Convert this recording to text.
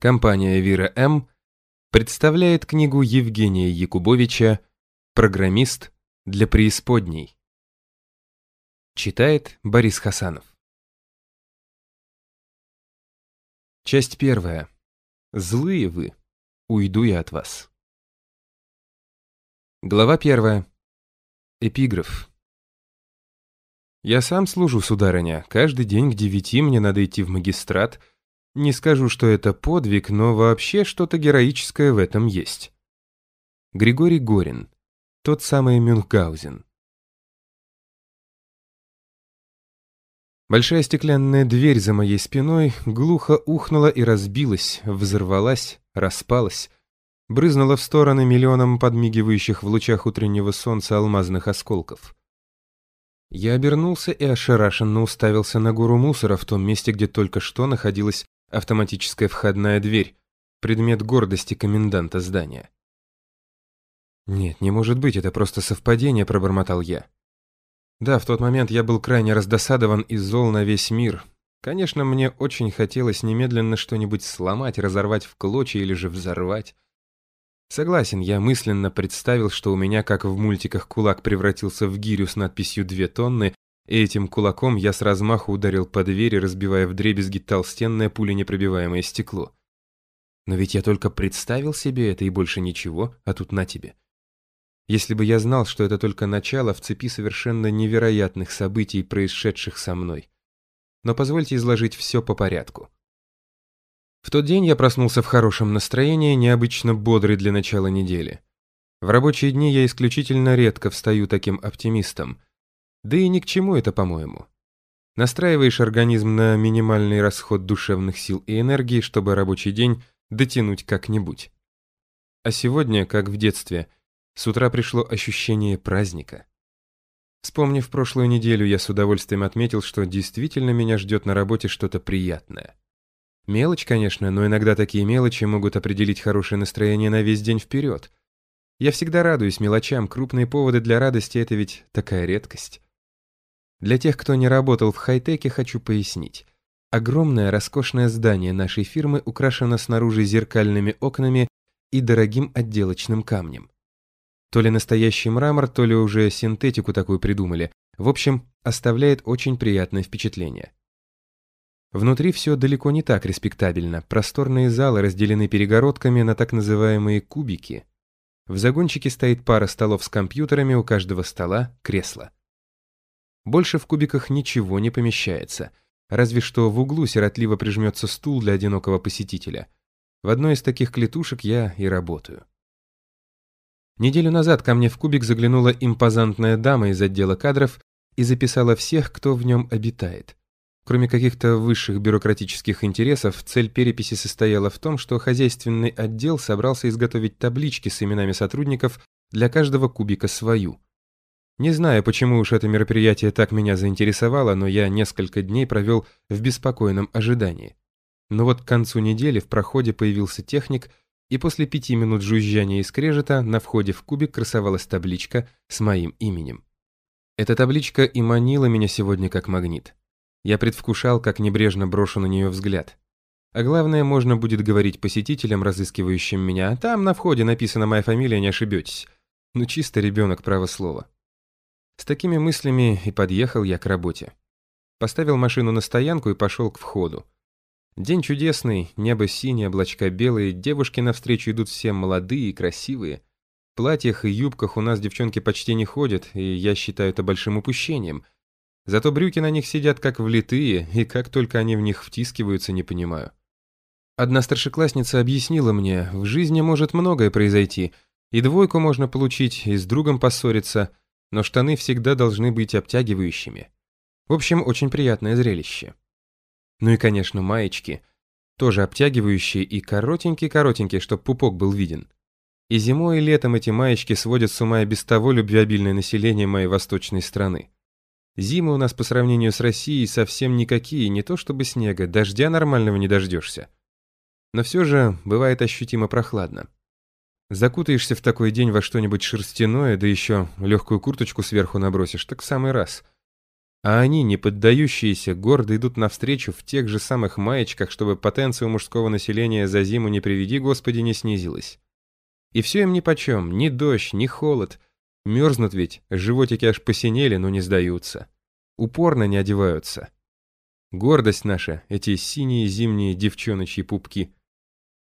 Компания «Вира М.» представляет книгу Евгения Якубовича «Программист для преисподней». Читает Борис Хасанов. Часть первая. Злые вы. Уйду я от вас. Глава первая. Эпиграф. Я сам служу, сударыня. Каждый день к девяти мне надо идти в магистрат — не скажу, что это подвиг, но вообще что-то героическое в этом есть. Григорий Горин. Тот самый Мюнхгаузен. Большая стеклянная дверь за моей спиной глухо ухнула и разбилась, взорвалась, распалась, брызнула в стороны миллионом подмигивающих в лучах утреннего солнца алмазных осколков. Я обернулся и ошарашенно уставился на гору мусора в том месте, где только что находилась Автоматическая входная дверь. Предмет гордости коменданта здания. «Нет, не может быть, это просто совпадение», — пробормотал я. Да, в тот момент я был крайне раздосадован и зол на весь мир. Конечно, мне очень хотелось немедленно что-нибудь сломать, разорвать в клочья или же взорвать. Согласен, я мысленно представил, что у меня, как в мультиках, кулак превратился в гирю с надписью «две тонны», этим кулаком я с размаху ударил по двери, разбивая вдребезги толстенное пуленепробиваемое стекло. Но ведь я только представил себе это и больше ничего, а тут на тебе. Если бы я знал, что это только начало в цепи совершенно невероятных событий, происшедших со мной. Но позвольте изложить все по порядку. В тот день я проснулся в хорошем настроении, необычно бодрый для начала недели. В рабочие дни я исключительно редко встаю таким оптимистом – да и ни к чему это, по-моему. Настраиваешь организм на минимальный расход душевных сил и энергии, чтобы рабочий день дотянуть как-нибудь. А сегодня, как в детстве, с утра пришло ощущение праздника. Вспомнив прошлую неделю, я с удовольствием отметил, что действительно меня ждет на работе что-то приятное. Мелочь, конечно, но иногда такие мелочи могут определить хорошее настроение на весь день вперед. Я всегда радуюсь мелочам, крупные поводы для радости — это ведь такая редкость. Для тех, кто не работал в хай-теке, хочу пояснить. Огромное роскошное здание нашей фирмы украшено снаружи зеркальными окнами и дорогим отделочным камнем. То ли настоящий мрамор, то ли уже синтетику такую придумали. В общем, оставляет очень приятное впечатление. Внутри все далеко не так респектабельно. Просторные залы разделены перегородками на так называемые кубики. В загончике стоит пара столов с компьютерами, у каждого стола кресло. Больше в кубиках ничего не помещается, разве что в углу сиротливо прижмется стул для одинокого посетителя. В одной из таких клетушек я и работаю. Неделю назад ко мне в кубик заглянула импозантная дама из отдела кадров и записала всех, кто в нем обитает. Кроме каких-то высших бюрократических интересов, цель переписи состояла в том, что хозяйственный отдел собрался изготовить таблички с именами сотрудников для каждого кубика свою. Не знаю, почему уж это мероприятие так меня заинтересовало, но я несколько дней провел в беспокойном ожидании. Но вот к концу недели в проходе появился техник, и после пяти минут жужжания и скрежета на входе в кубик красовалась табличка с моим именем. Эта табличка и манила меня сегодня как магнит. Я предвкушал, как небрежно брошу на нее взгляд. А главное, можно будет говорить посетителям, разыскивающим меня, там на входе написана моя фамилия, не ошибетесь. Ну чисто ребенок, право слова. С такими мыслями и подъехал я к работе. Поставил машину на стоянку и пошел к входу. День чудесный, небо синее, облачка белые, девушки навстречу идут все молодые и красивые. В платьях и юбках у нас девчонки почти не ходят, и я считаю это большим упущением. Зато брюки на них сидят как влитые, и как только они в них втискиваются, не понимаю. Одна старшеклассница объяснила мне, в жизни может многое произойти, и двойку можно получить, и с другом поссориться – но штаны всегда должны быть обтягивающими. В общем, очень приятное зрелище. Ну и, конечно, маечки. Тоже обтягивающие и коротенькие-коротенькие, чтобы пупок был виден. И зимой, и летом эти маечки сводят с ума и без того любвеобильное население моей восточной страны. Зимы у нас по сравнению с Россией совсем никакие, не то чтобы снега, дождя нормального не дождешься. Но все же бывает ощутимо прохладно. Закутаешься в такой день во что-нибудь шерстяное, да еще легкую курточку сверху набросишь, так в самый раз. А они, не поддающиеся, гордо идут навстречу в тех же самых маечках, чтобы потенция у мужского населения за зиму не приведи, Господи, не снизилась. И все им нипочем, ни дождь, ни холод. Мерзнут ведь, животики аж посинели, но не сдаются. Упорно не одеваются. Гордость наша, эти синие зимние девчоночьи пупки.